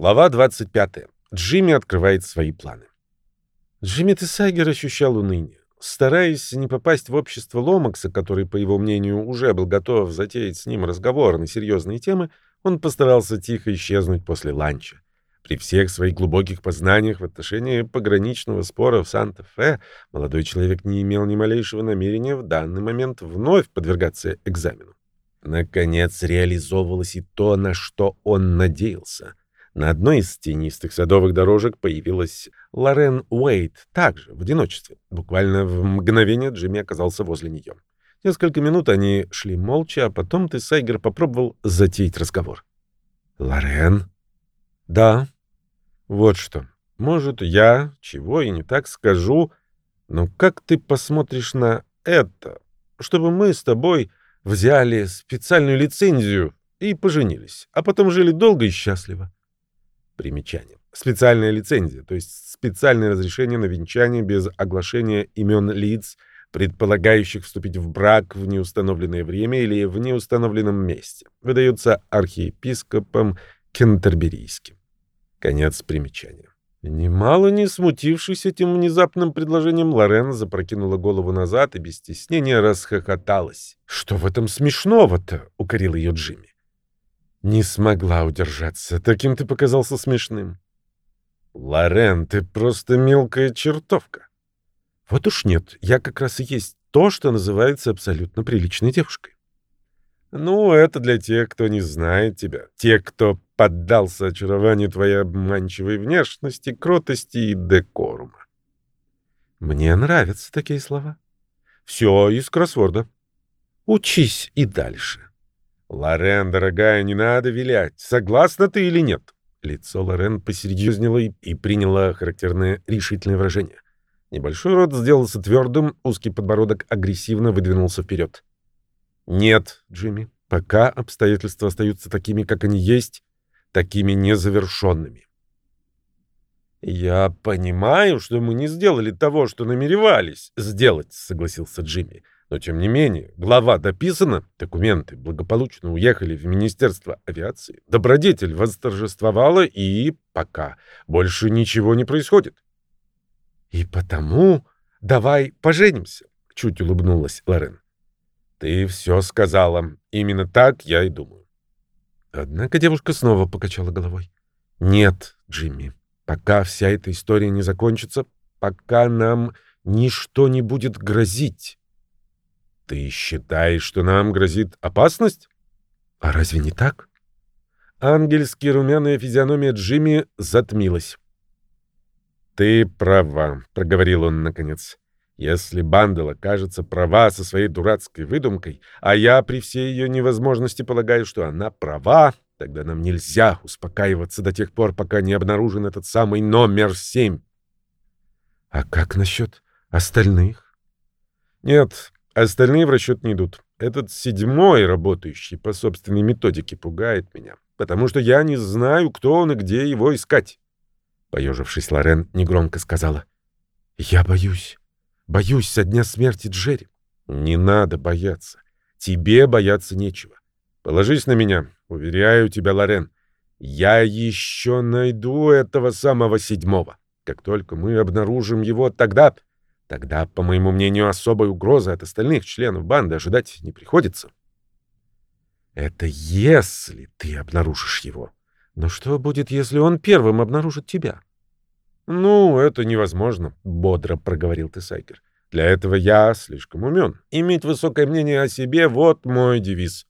Глава 25. Джимми открывает свои планы. Джимми Тесайгер ощущал уныние. Стараясь не попасть в общество Ломакса, который, по его мнению, уже был готов затеять с ним разговор на серьезные темы, он постарался тихо исчезнуть после ланча. При всех своих глубоких познаниях в отношении пограничного спора в Санта-Фе молодой человек не имел ни малейшего намерения в данный момент вновь подвергаться экзамену. Наконец реализовывалось и то, на что он надеялся. На одной из тенистых садовых дорожек появилась Лорен Уэйт, также в одиночестве. Буквально в мгновение Джимми оказался возле нее. Несколько минут они шли молча, а потом Тесайгер попробовал затеять разговор. «Лорен?» «Да». «Вот что. Может, я чего и не так скажу, но как ты посмотришь на это, чтобы мы с тобой взяли специальную лицензию и поженились, а потом жили долго и счастливо?» Примечание. Специальная лицензия, то есть специальное разрешение на венчание без оглашения имен лиц, предполагающих вступить в брак в неустановленное время или в неустановленном месте, выдается архиепископом Кентерберийским. Конец примечания. Немало не смутившись этим внезапным предложением, Лорен запрокинула голову назад и без стеснения расхохоталась. «Что в этом смешного-то?» — укорил ее Джимми. Не смогла удержаться. Таким ты показался смешным. Лорен, ты просто мелкая чертовка. Вот уж нет, я как раз и есть то, что называется абсолютно приличной девушкой. Ну, это для тех, кто не знает тебя. Те, кто поддался очарованию твоей обманчивой внешности, кротости и декорума. Мне нравятся такие слова. Все из кроссворда. Учись и дальше. «Лорен, дорогая, не надо вилять. Согласна ты или нет?» Лицо Лорен посерьезнело и приняло характерное решительное выражение. Небольшой рот сделался твердым, узкий подбородок агрессивно выдвинулся вперед. «Нет, Джимми, пока обстоятельства остаются такими, как они есть, такими незавершенными». «Я понимаю, что мы не сделали того, что намеревались сделать», — согласился Джимми. Но, тем не менее, глава дописана, документы благополучно уехали в Министерство авиации, добродетель восторжествовала, и пока больше ничего не происходит. «И потому давай поженимся», — чуть улыбнулась Лорен. «Ты все сказала. Именно так я и думаю». Однако девушка снова покачала головой. «Нет, Джимми, пока вся эта история не закончится, пока нам ничто не будет грозить». Ты считаешь, что нам грозит опасность? А разве не так? Ангельски румяная физиономия Джимми затмилась. Ты права, проговорил он наконец. Если Бандела кажется права со своей дурацкой выдумкой, а я при всей ее невозможности полагаю, что она права, тогда нам нельзя успокаиваться до тех пор, пока не обнаружен этот самый номер семь. А как насчет остальных? Нет, Остальные в расчет не идут. Этот седьмой, работающий по собственной методике, пугает меня, потому что я не знаю, кто он и где его искать. Поежившись, Лорен негромко сказала. «Я боюсь. Боюсь со дня смерти Джерри. Не надо бояться. Тебе бояться нечего. Положись на меня. Уверяю тебя, Лорен. Я еще найду этого самого седьмого. Как только мы обнаружим его, тогда... Тогда, по моему мнению, особой угрозы от остальных членов банды ожидать не приходится. Это если ты обнаружишь его. Но что будет, если он первым обнаружит тебя? Ну, это невозможно, бодро проговорил Тесайкер. Для этого я слишком умен. Иметь высокое мнение о себе — вот мой девиз.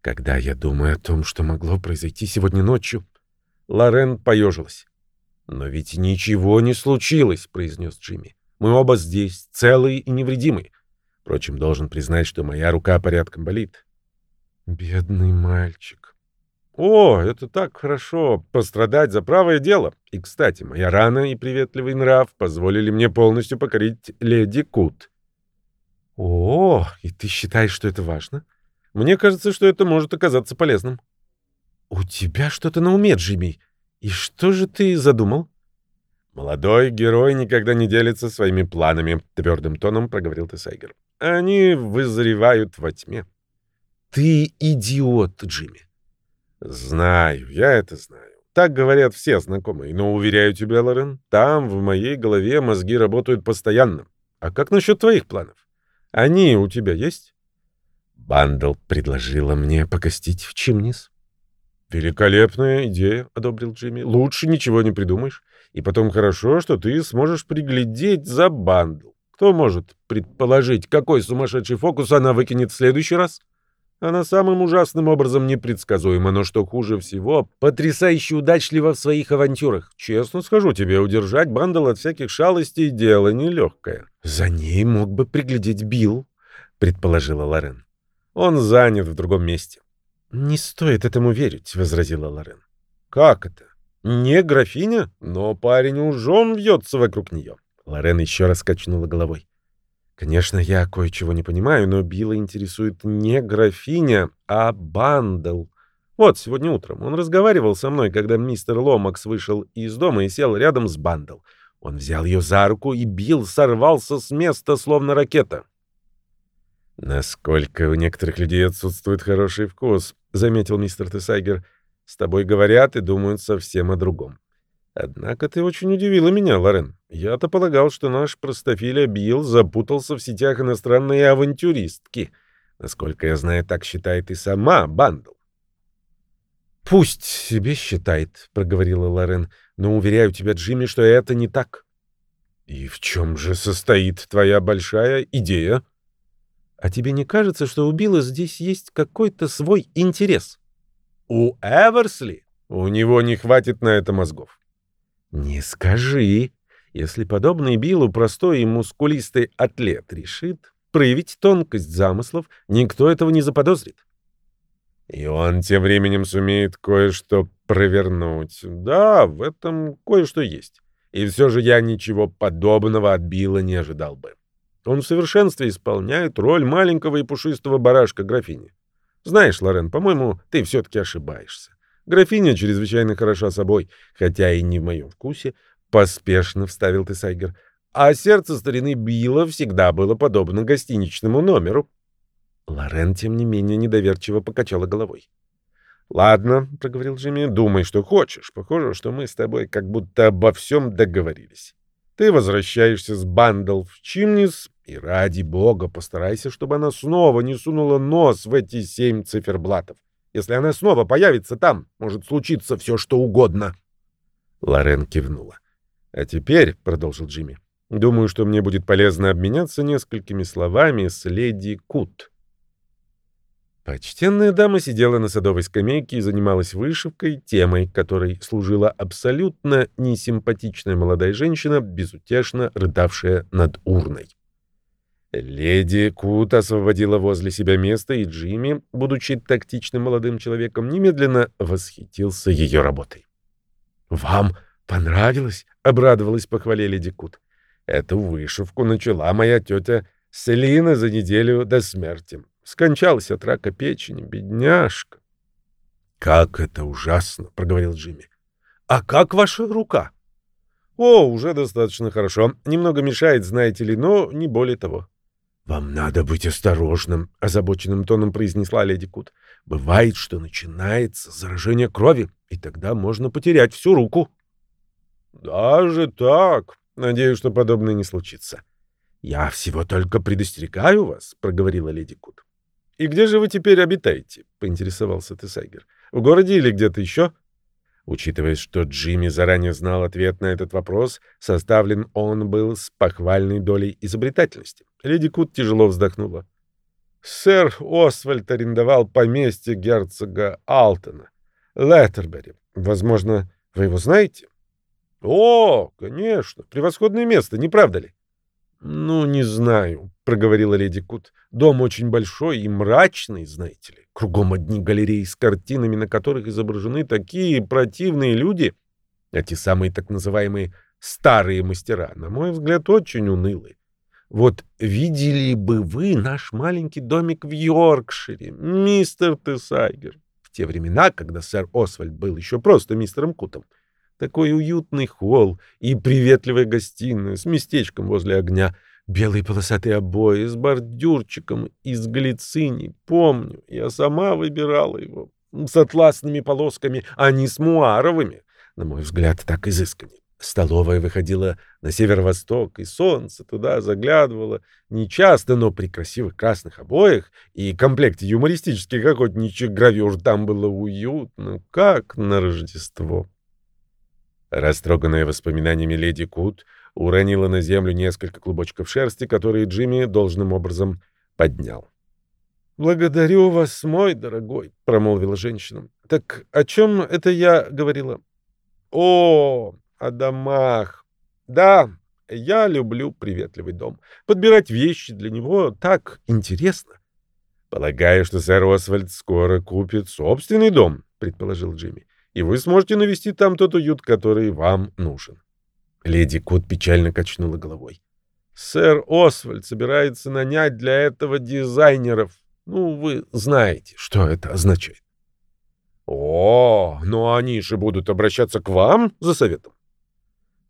Когда я думаю о том, что могло произойти сегодня ночью, Лорен поежилась. «Но ведь ничего не случилось», — произнес Джимми. Мы оба здесь, целые и невредимые. Впрочем, должен признать, что моя рука порядком болит. Бедный мальчик. О, это так хорошо, пострадать за правое дело. И, кстати, моя рана и приветливый нрав позволили мне полностью покорить леди Кут. О, и ты считаешь, что это важно? Мне кажется, что это может оказаться полезным. У тебя что-то на уме, Джимми. И что же ты задумал? «Молодой герой никогда не делится своими планами», — твердым тоном проговорил Тесайгер. «Они вызревают во тьме». «Ты идиот, Джимми». «Знаю, я это знаю. Так говорят все знакомые. Но, уверяю тебя, Лорен, там, в моей голове, мозги работают постоянно. А как насчет твоих планов? Они у тебя есть? Бандл предложила мне погостить в Чимнис. «Великолепная идея», — одобрил Джимми. «Лучше ничего не придумаешь. И потом хорошо, что ты сможешь приглядеть за Бандл. Кто может предположить, какой сумасшедший фокус она выкинет в следующий раз?» Она самым ужасным образом непредсказуема, но что хуже всего, потрясающе удачлива в своих авантюрах. Честно скажу тебе, удержать Бандл от всяких шалостей — дело нелегкое. «За ней мог бы приглядеть Билл», — предположила Лорен. «Он занят в другом месте». «Не стоит этому верить», — возразила Лорен. «Как это? Не графиня, но парень ужом вьется вокруг нее». Лорен еще раз качнула головой. Конечно, я кое-чего не понимаю, но Билла интересует не графиня, а Бандл. Вот, сегодня утром он разговаривал со мной, когда мистер Ломакс вышел из дома и сел рядом с Бандл. Он взял ее за руку, и Билл сорвался с места, словно ракета. «Насколько у некоторых людей отсутствует хороший вкус», — заметил мистер Тесайгер. «С тобой говорят и думают совсем о другом». Однако ты очень удивила меня, Лорен. Я-то полагал, что наш простофиля Билл запутался в сетях иностранной авантюристки. Насколько я знаю, так считает и сама Бандл. «Пусть себе считает», — проговорила Лорен, — «но уверяю тебя, Джимми, что это не так». «И в чем же состоит твоя большая идея?» «А тебе не кажется, что у Билла здесь есть какой-то свой интерес?» «У Эверсли? У него не хватит на это мозгов. Не скажи. Если подобный Биллу простой и мускулистый атлет решит проявить тонкость замыслов, никто этого не заподозрит. И он тем временем сумеет кое-что провернуть. Да, в этом кое-что есть. И все же я ничего подобного от Билла не ожидал бы. Он в совершенстве исполняет роль маленького и пушистого барашка графини. Знаешь, Лорен, по-моему, ты все-таки ошибаешься. Графиня чрезвычайно хороша собой, хотя и не в моем вкусе, — поспешно вставил ты, Сайгер. А сердце старины Билла всегда было подобно гостиничному номеру. Лорен, тем не менее, недоверчиво покачала головой. «Ладно», — проговорил Джимми, — «думай, что хочешь. Похоже, что мы с тобой как будто обо всем договорились. Ты возвращаешься с Бандл в Чимнис, и ради бога постарайся, чтобы она снова не сунула нос в эти семь циферблатов. Если она снова появится там, может случиться все, что угодно. Лорен кивнула. «А теперь», — продолжил Джимми, — «думаю, что мне будет полезно обменяться несколькими словами с леди Кут». Почтенная дама сидела на садовой скамейке и занималась вышивкой, темой которой служила абсолютно несимпатичная молодая женщина, безутешно рыдавшая над урной. Леди Кут освободила возле себя место, и Джимми, будучи тактичным молодым человеком, немедленно восхитился ее работой. «Вам понравилось?» — обрадовалась похвале леди Кут. «Эту вышивку начала моя тетя Селина за неделю до смерти. Скончалась от рака печени, бедняжка». «Как это ужасно!» — проговорил Джимми. «А как ваша рука?» «О, уже достаточно хорошо. Немного мешает, знаете ли, но не более того». «Вам надо быть осторожным», — озабоченным тоном произнесла леди Кут. «Бывает, что начинается заражение крови, и тогда можно потерять всю руку». «Даже так? Надеюсь, что подобное не случится». «Я всего только предостерегаю вас», — проговорила леди Кут. «И где же вы теперь обитаете?» — поинтересовался Тесайгер. «В городе или где-то еще?» Учитывая, что Джимми заранее знал ответ на этот вопрос, составлен он был с похвальной долей изобретательности. Леди Кут тяжело вздохнула. «Сэр Освальд арендовал поместье герцога Алтона, Леттербери. Возможно, вы его знаете?» «О, конечно, превосходное место, не правда ли?» «Ну, не знаю», — проговорила леди Кут. «Дом очень большой и мрачный, знаете ли. Кругом одни галереи с картинами, на которых изображены такие противные люди. Эти самые так называемые старые мастера, на мой взгляд, очень унылые. Вот видели бы вы наш маленький домик в Йоркшире, мистер Тесайгер, в те времена, когда сэр Освальд был еще просто мистером Кутом. Такой уютный холл и приветливая гостиная с местечком возле огня, белые полосатые обои с бордюрчиком из глицини. Помню, я сама выбирала его. с атласными полосками, а не с муаровыми. На мой взгляд, так изысканнее. Столовая выходила на северо-восток, и солнце туда заглядывало нечасто, но при красивых красных обоях и комплекте юмористических охотничьих гравюр там было уютно, как на Рождество. Растроганная воспоминаниями леди Кут уронила на землю несколько клубочков шерсти, которые Джимми должным образом поднял. «Благодарю вас, мой дорогой», — промолвила женщина. «Так о чем это я говорила?» «О, о домах. Да, я люблю приветливый дом. Подбирать вещи для него так интересно. Полагаю, что сэр Освальд скоро купит собственный дом, предположил Джимми, и вы сможете навести там тот уют, который вам нужен. Леди Кут печально качнула головой. Сэр Освальд собирается нанять для этого дизайнеров. Ну, вы знаете, что это означает. О, ну они же будут обращаться к вам за советом.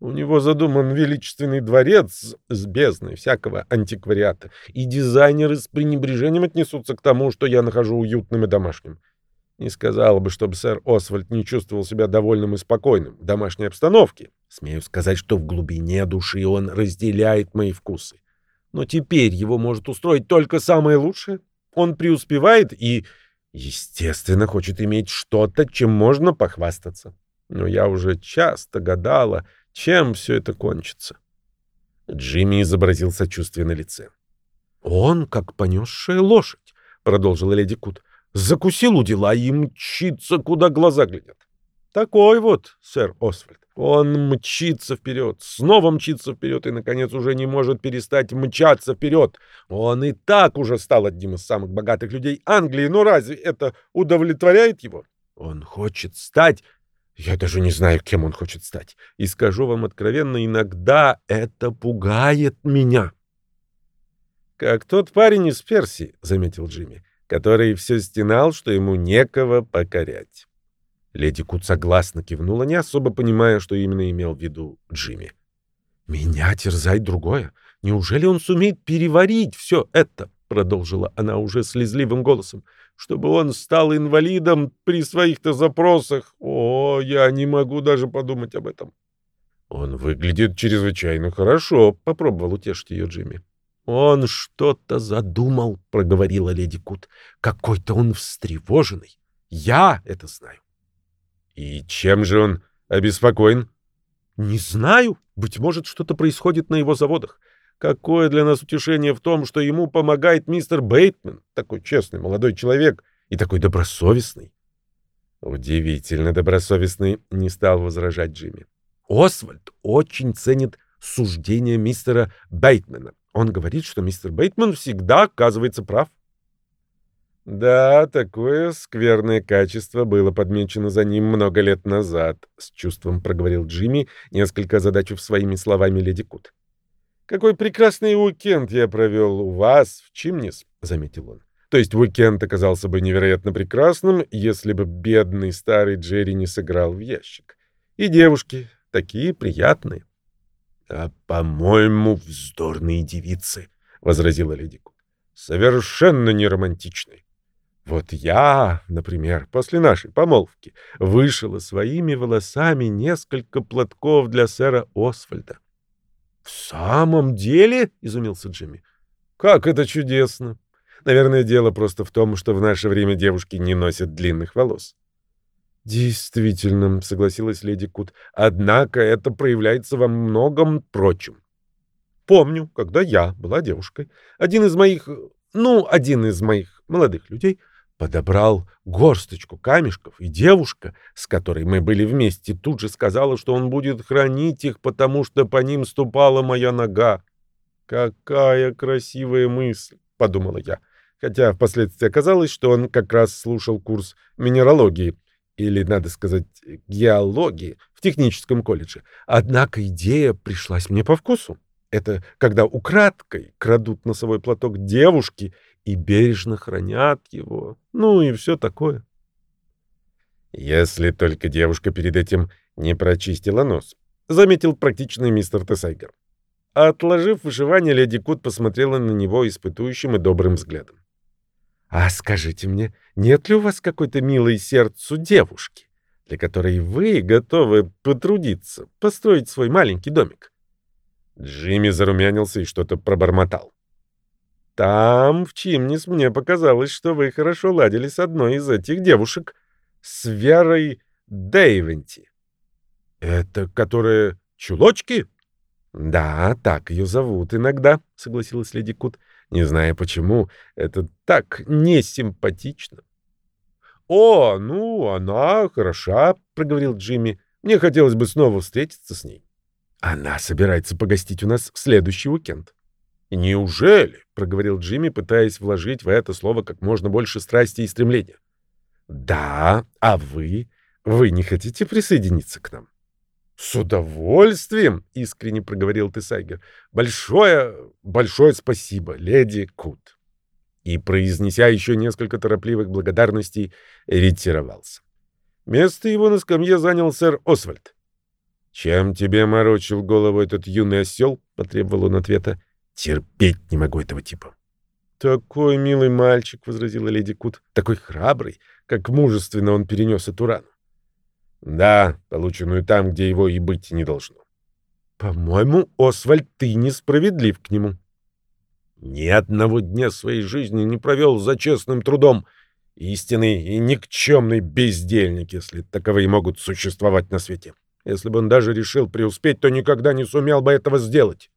У него задуман величественный дворец с бездной всякого антиквариата, и дизайнеры с пренебрежением отнесутся к тому, что я нахожу уютным и домашним. Не сказал бы, чтобы сэр Освальд не чувствовал себя довольным и спокойным в домашней обстановке. Смею сказать, что в глубине души он разделяет мои вкусы. Но теперь его может устроить только самое лучшее. Он преуспевает и, естественно, хочет иметь что-то, чем можно похвастаться. Но я уже часто гадала, чем все это кончится? Джимми изобразил сочувствие на лице. «Он, как понесшая лошадь», — продолжила леди Кут, — «закусил у дела и мчится, куда глаза глядят. Такой вот, сэр Освальд. Он мчится вперед, снова мчится вперед и, наконец, уже не может перестать мчаться вперед. Он и так уже стал одним из самых богатых людей Англии, но разве это удовлетворяет его? Он хочет стать я даже не знаю, кем он хочет стать. И скажу вам откровенно, иногда это пугает меня. Как тот парень из Персии, заметил Джимми, который все стенал, что ему некого покорять. Леди Кут согласно кивнула, не особо понимая, что именно имел в виду Джимми. «Меня терзает другое. Неужели он сумеет переварить все это?» — продолжила она уже слезливым голосом чтобы он стал инвалидом при своих-то запросах. О, я не могу даже подумать об этом. Он выглядит чрезвычайно хорошо, попробовал утешить ее Джимми. Он что-то задумал, проговорила леди Кут. Какой-то он встревоженный. Я это знаю. И чем же он обеспокоен? Не знаю. Быть может, что-то происходит на его заводах. Какое для нас утешение в том, что ему помогает мистер Бейтман, такой честный молодой человек и такой добросовестный. Удивительно добросовестный, не стал возражать Джимми. Освальд очень ценит суждения мистера Бейтмана. Он говорит, что мистер Бейтман всегда оказывается прав. Да, такое скверное качество было подмечено за ним много лет назад, с чувством проговорил Джимми, несколько озадачив своими словами леди Кут. «Какой прекрасный уикенд я провел у вас в Чимнис», — заметил он. То есть уикенд оказался бы невероятно прекрасным, если бы бедный старый Джерри не сыграл в ящик. И девушки такие приятные. — А, по-моему, вздорные девицы, — возразила леди Кут. — Совершенно не романтичные. Вот я, например, после нашей помолвки вышила своими волосами несколько платков для сэра Освальда. «В самом деле?» — изумился Джимми. «Как это чудесно! Наверное, дело просто в том, что в наше время девушки не носят длинных волос». «Действительно», — согласилась леди Кут. «Однако это проявляется во многом прочем. Помню, когда я была девушкой, один из моих, ну, один из моих молодых людей подобрал горсточку камешков, и девушка, с которой мы были вместе, тут же сказала, что он будет хранить их, потому что по ним ступала моя нога. «Какая красивая мысль!» — подумала я, хотя впоследствии оказалось, что он как раз слушал курс минералогии, или, надо сказать, геологии в техническом колледже. Однако идея пришлась мне по вкусу. Это когда украдкой крадут носовой платок девушки и бережно хранят его. Ну и все такое. Если только девушка перед этим не прочистила нос, заметил практичный мистер Тесайгер. Отложив вышивание, леди Кут посмотрела на него испытующим и добрым взглядом. А скажите мне, нет ли у вас какой-то милой сердцу девушки, для которой вы готовы потрудиться, построить свой маленький домик? Джимми зарумянился и что-то пробормотал. Там, в Чимнис, мне показалось, что вы хорошо ладили с одной из этих девушек, с Верой Дейвенти. Это которая чулочки? Да, так ее зовут иногда, согласилась леди Кут. Не знаю почему, это так несимпатично. О, ну, она хороша, проговорил Джимми. Мне хотелось бы снова встретиться с ней. Она собирается погостить у нас в следующий уикенд. «Неужели?» — проговорил Джимми, пытаясь вложить в это слово как можно больше страсти и стремления. «Да, а вы? Вы не хотите присоединиться к нам?» «С удовольствием!» — искренне проговорил Тесайгер. «Большое, большое спасибо, леди Кут!» И, произнеся еще несколько торопливых благодарностей, ретировался. Место его на скамье занял сэр Освальд. «Чем тебе морочил голову этот юный осел?» — потребовал он ответа. «Терпеть не могу этого типа». «Такой милый мальчик», — возразила леди Кут, — «такой храбрый, как мужественно он перенес эту рану». Да, полученную там, где его и быть не должно. По-моему, Освальд, ты несправедлив к нему. Ни одного дня своей жизни не провел за честным трудом. Истинный и никчемный бездельник, если таковые могут существовать на свете. Если бы он даже решил преуспеть, то никогда не сумел бы этого сделать.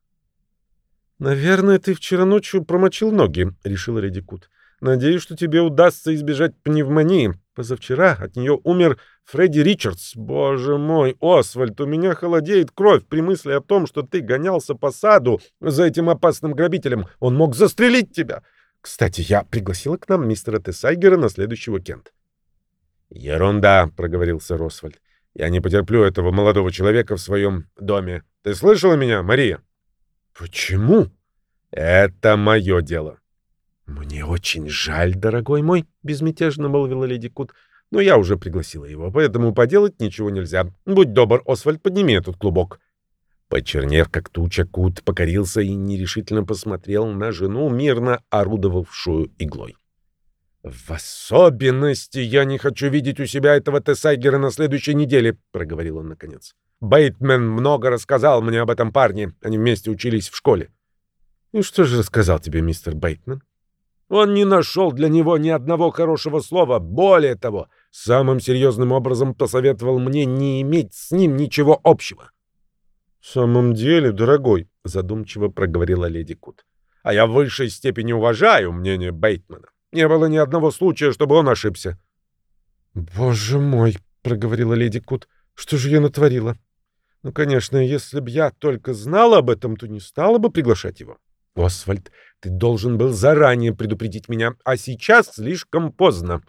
«Наверное, ты вчера ночью промочил ноги», — решила Леди Кут. «Надеюсь, что тебе удастся избежать пневмонии. Позавчера от нее умер Фредди Ричардс. Боже мой, Освальд, у меня холодеет кровь при мысли о том, что ты гонялся по саду за этим опасным грабителем. Он мог застрелить тебя. Кстати, я пригласила к нам мистера Тесайгера на следующий уикенд. «Ерунда», — проговорил сэр Освальд. «Я не потерплю этого молодого человека в своем доме. Ты слышала меня, Мария?» «Почему?» «Это мое дело». «Мне очень жаль, дорогой мой», — безмятежно молвила леди Кут. «Но я уже пригласила его, поэтому поделать ничего нельзя. Будь добр, Освальд, подними этот клубок». Почернев, как туча, Кут покорился и нерешительно посмотрел на жену, мирно орудовавшую иглой. «В особенности я не хочу видеть у себя этого Тесайгера на следующей неделе», — проговорил он наконец. «Бейтмен много рассказал мне об этом парне. Они вместе учились в школе». «И что же рассказал тебе мистер Бейтмен?» Он не нашел для него ни одного хорошего слова. Более того, самым серьезным образом посоветовал мне не иметь с ним ничего общего. — В самом деле, дорогой, — задумчиво проговорила леди Кут, — а я в высшей степени уважаю мнение Бейтмана. Не было ни одного случая, чтобы он ошибся. — Боже мой, — проговорила леди Кут, — что же я натворила? Ну, конечно, если б я только знала об этом, то не стала бы приглашать его. Освальд, ты должен был заранее предупредить меня, а сейчас слишком поздно.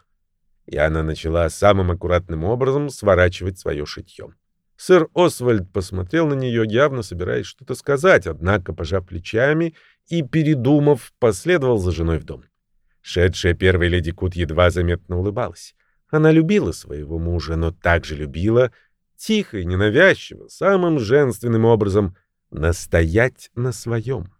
И она начала самым аккуратным образом сворачивать свое шитье. Сэр Освальд посмотрел на нее, явно собираясь что-то сказать, однако, пожав плечами и передумав, последовал за женой в дом. Шедшая первая леди Кут едва заметно улыбалась. Она любила своего мужа, но также любила, тихо и ненавязчиво, самым женственным образом, настоять на своем.